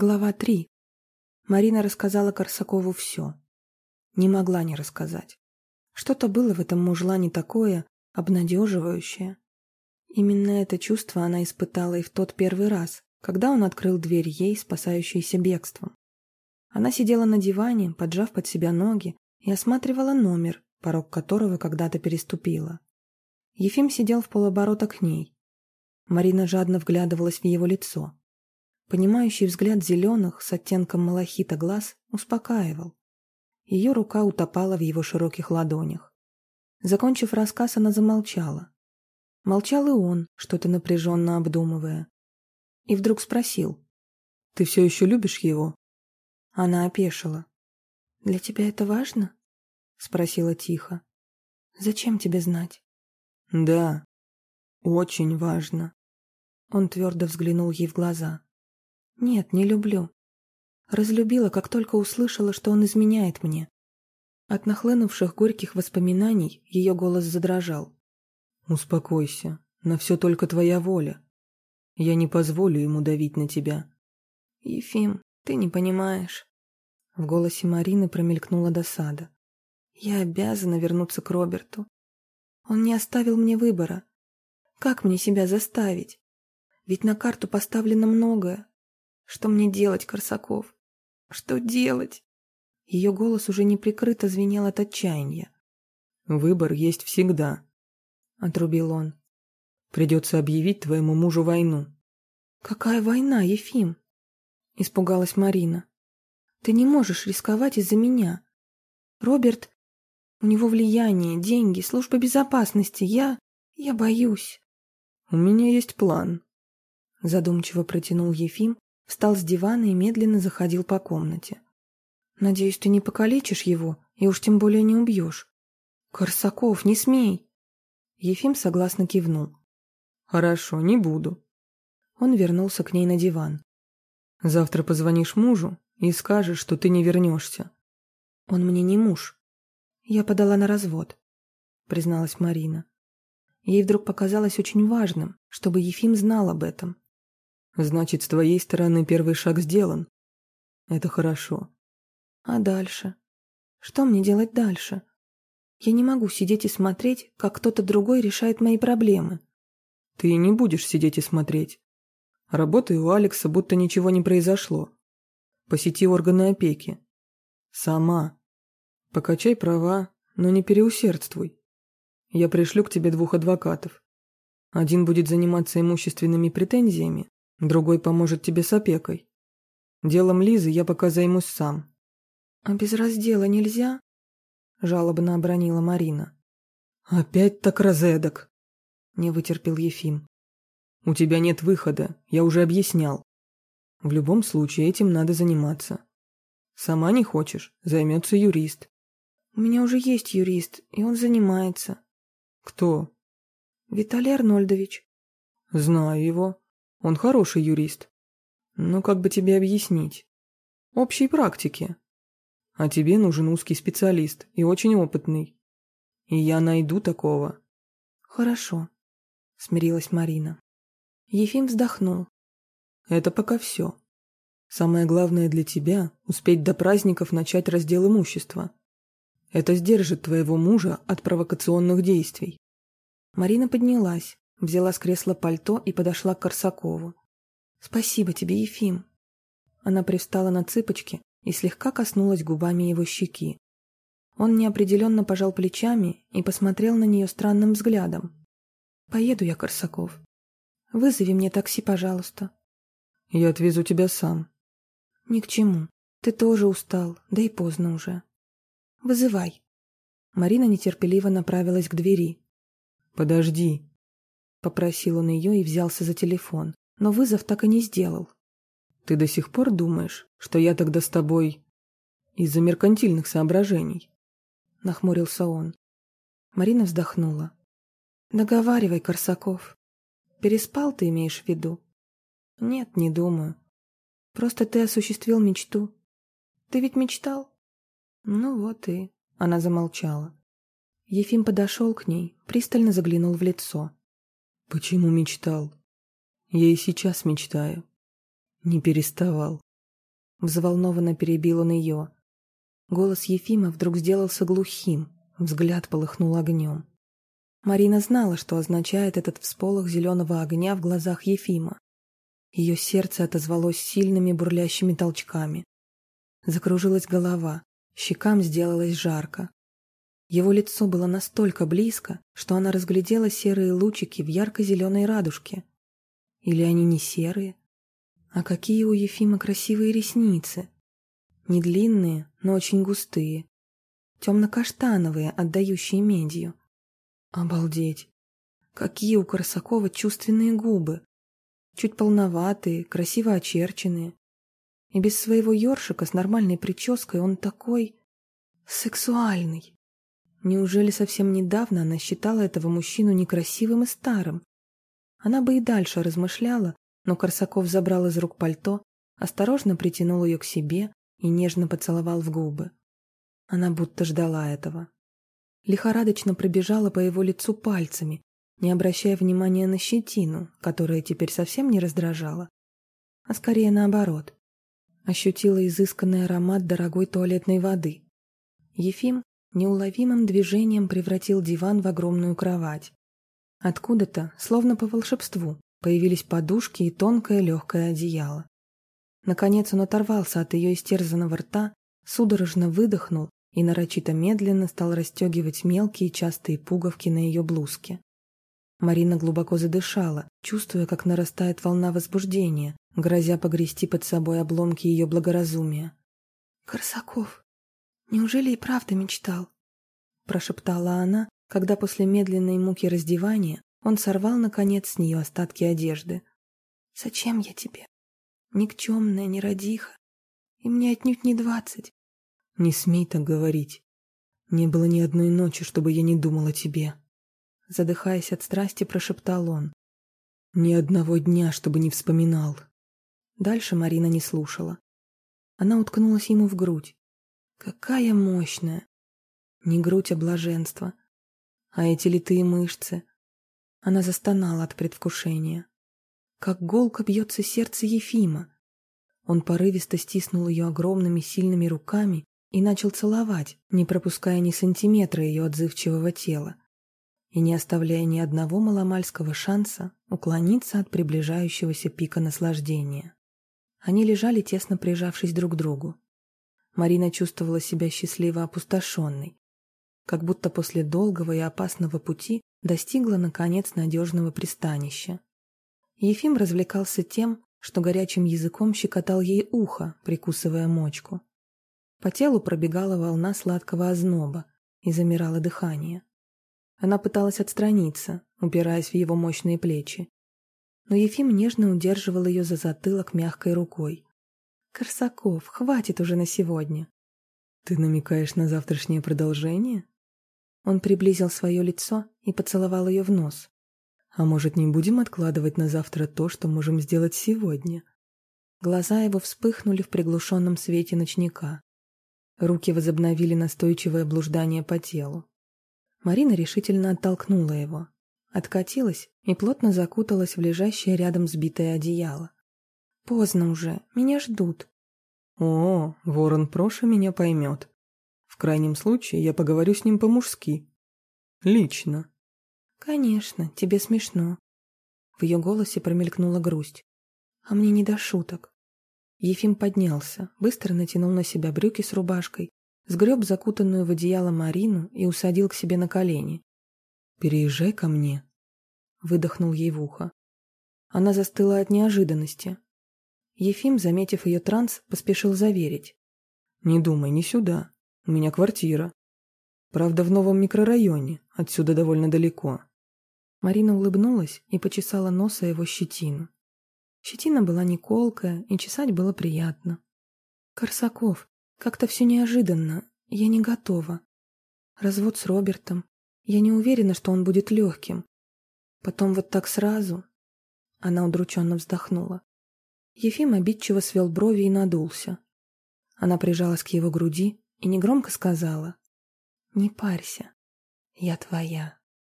Глава 3. Марина рассказала Корсакову все. Не могла не рассказать. Что-то было в этом мужлане такое, обнадеживающее. Именно это чувство она испытала и в тот первый раз, когда он открыл дверь ей, спасающейся бегством. Она сидела на диване, поджав под себя ноги, и осматривала номер, порог которого когда-то переступила. Ефим сидел в полоборота к ней. Марина жадно вглядывалась в его лицо. Понимающий взгляд зеленых с оттенком малахита глаз успокаивал. Ее рука утопала в его широких ладонях. Закончив рассказ, она замолчала. Молчал и он, что-то напряженно обдумывая. И вдруг спросил. «Ты все еще любишь его?» Она опешила. «Для тебя это важно?» Спросила тихо. «Зачем тебе знать?» «Да, очень важно». Он твердо взглянул ей в глаза. Нет, не люблю. Разлюбила, как только услышала, что он изменяет мне. От нахлынувших горьких воспоминаний ее голос задрожал. «Успокойся, на все только твоя воля. Я не позволю ему давить на тебя». «Ефим, ты не понимаешь». В голосе Марины промелькнула досада. «Я обязана вернуться к Роберту. Он не оставил мне выбора. Как мне себя заставить? Ведь на карту поставлено многое. Что мне делать, Корсаков? Что делать? Ее голос уже неприкрыто звенел от отчаяния. «Выбор есть всегда», — отрубил он. «Придется объявить твоему мужу войну». «Какая война, Ефим?» — испугалась Марина. «Ты не можешь рисковать из-за меня. Роберт, у него влияние, деньги, служба безопасности. Я... я боюсь». «У меня есть план», — задумчиво протянул Ефим, встал с дивана и медленно заходил по комнате. «Надеюсь, ты не покалечишь его и уж тем более не убьешь». «Корсаков, не смей!» Ефим согласно кивнул. «Хорошо, не буду». Он вернулся к ней на диван. «Завтра позвонишь мужу и скажешь, что ты не вернешься». «Он мне не муж. Я подала на развод», — призналась Марина. Ей вдруг показалось очень важным, чтобы Ефим знал об этом. Значит, с твоей стороны первый шаг сделан. Это хорошо. А дальше? Что мне делать дальше? Я не могу сидеть и смотреть, как кто-то другой решает мои проблемы. Ты не будешь сидеть и смотреть. Работай у Алекса, будто ничего не произошло. Посети органы опеки. Сама. Покачай права, но не переусердствуй. Я пришлю к тебе двух адвокатов. Один будет заниматься имущественными претензиями, Другой поможет тебе с опекой. Делом Лизы я пока займусь сам. А без раздела нельзя? Жалобно обронила Марина. Опять так розедок. Не вытерпел Ефим. У тебя нет выхода, я уже объяснял. В любом случае этим надо заниматься. Сама не хочешь, займется юрист. У меня уже есть юрист, и он занимается. Кто? Виталий Арнольдович. Знаю его. Он хороший юрист. Но как бы тебе объяснить? Общей практики. А тебе нужен узкий специалист и очень опытный. И я найду такого. Хорошо, смирилась Марина. Ефим вздохнул. Это пока все. Самое главное для тебя – успеть до праздников начать раздел имущества. Это сдержит твоего мужа от провокационных действий. Марина поднялась, Взяла с кресла пальто и подошла к Корсакову. «Спасибо тебе, Ефим». Она привстала на цыпочки и слегка коснулась губами его щеки. Он неопределенно пожал плечами и посмотрел на нее странным взглядом. «Поеду я, Корсаков. Вызови мне такси, пожалуйста». «Я отвезу тебя сам». «Ни к чему. Ты тоже устал, да и поздно уже». «Вызывай». Марина нетерпеливо направилась к двери. «Подожди», Попросил он ее и взялся за телефон, но вызов так и не сделал. «Ты до сих пор думаешь, что я тогда с тобой из-за меркантильных соображений?» Нахмурился он. Марина вздохнула. «Договаривай, Корсаков. Переспал ты имеешь в виду?» «Нет, не думаю. Просто ты осуществил мечту. Ты ведь мечтал?» «Ну вот и...» Она замолчала. Ефим подошел к ней, пристально заглянул в лицо. Почему мечтал? Я и сейчас мечтаю. Не переставал. Взволнованно перебил он ее. Голос Ефима вдруг сделался глухим, взгляд полыхнул огнем. Марина знала, что означает этот всполох зеленого огня в глазах Ефима. Ее сердце отозвалось сильными бурлящими толчками. Закружилась голова, щекам сделалось жарко. Его лицо было настолько близко, что она разглядела серые лучики в ярко-зеленой радужке. Или они не серые? А какие у Ефима красивые ресницы! Не длинные, но очень густые. Темно-каштановые, отдающие медью. Обалдеть! Какие у Корсакова чувственные губы! Чуть полноватые, красиво очерченные. И без своего ёршика с нормальной прической он такой... сексуальный. Неужели совсем недавно она считала этого мужчину некрасивым и старым? Она бы и дальше размышляла, но Корсаков забрал из рук пальто, осторожно притянул ее к себе и нежно поцеловал в губы. Она будто ждала этого. Лихорадочно пробежала по его лицу пальцами, не обращая внимания на щетину, которая теперь совсем не раздражала, а скорее наоборот. Ощутила изысканный аромат дорогой туалетной воды. Ефим неуловимым движением превратил диван в огромную кровать. Откуда-то, словно по волшебству, появились подушки и тонкое легкое одеяло. Наконец он оторвался от ее истерзанного рта, судорожно выдохнул и нарочито медленно стал расстегивать мелкие частые пуговки на ее блузке. Марина глубоко задышала, чувствуя, как нарастает волна возбуждения, грозя погрести под собой обломки ее благоразумия. «Корсаков, неужели и правда мечтал?» прошептала она, когда после медленной муки раздевания он сорвал, наконец, с нее остатки одежды. «Зачем я тебе? Никчемная, нерадиха. И мне отнюдь не двадцать». «Не смей так говорить. Не было ни одной ночи, чтобы я не думал о тебе». Задыхаясь от страсти, прошептал он. «Ни одного дня, чтобы не вспоминал». Дальше Марина не слушала. Она уткнулась ему в грудь. Какая мощная! Не грудь, а блаженство. А эти литые мышцы. Она застонала от предвкушения. Как голко бьется сердце Ефима. Он порывисто стиснул ее огромными сильными руками и начал целовать, не пропуская ни сантиметра ее отзывчивого тела и не оставляя ни одного маломальского шанса уклониться от приближающегося пика наслаждения. Они лежали, тесно прижавшись друг к другу. Марина чувствовала себя счастливо опустошенной, как будто после долгого и опасного пути достигла, наконец, надежного пристанища. Ефим развлекался тем, что горячим языком щекотал ей ухо, прикусывая мочку. По телу пробегала волна сладкого озноба и замирало дыхание. Она пыталась отстраниться, упираясь в его мощные плечи. Но Ефим нежно удерживал ее за затылок мягкой рукой. «Корсаков, хватит уже на сегодня!» «Ты намекаешь на завтрашнее продолжение?» Он приблизил свое лицо и поцеловал ее в нос. «А может, не будем откладывать на завтра то, что можем сделать сегодня?» Глаза его вспыхнули в приглушенном свете ночника. Руки возобновили настойчивое блуждание по телу. Марина решительно оттолкнула его. Откатилась и плотно закуталась в лежащее рядом сбитое одеяло. «Поздно уже, меня ждут». «О, ворон Проша меня поймет», в крайнем случае я поговорю с ним по-мужски. Лично. Конечно, тебе смешно. В ее голосе промелькнула грусть. А мне не до шуток. Ефим поднялся, быстро натянул на себя брюки с рубашкой, сгреб закутанную в одеяло Марину и усадил к себе на колени. «Переезжай ко мне», — выдохнул ей в ухо. Она застыла от неожиданности. Ефим, заметив ее транс, поспешил заверить. «Не думай, не сюда. У меня квартира. Правда, в новом микрорайоне, отсюда довольно далеко. Марина улыбнулась и почесала носа его щетину. Щетина была не колкая, и чесать было приятно. «Корсаков, как-то все неожиданно. Я не готова. Развод с Робертом. Я не уверена, что он будет легким. Потом вот так сразу...» Она удрученно вздохнула. Ефим обидчиво свел брови и надулся. Она прижалась к его груди, и негромко сказала «Не парься, я твоя».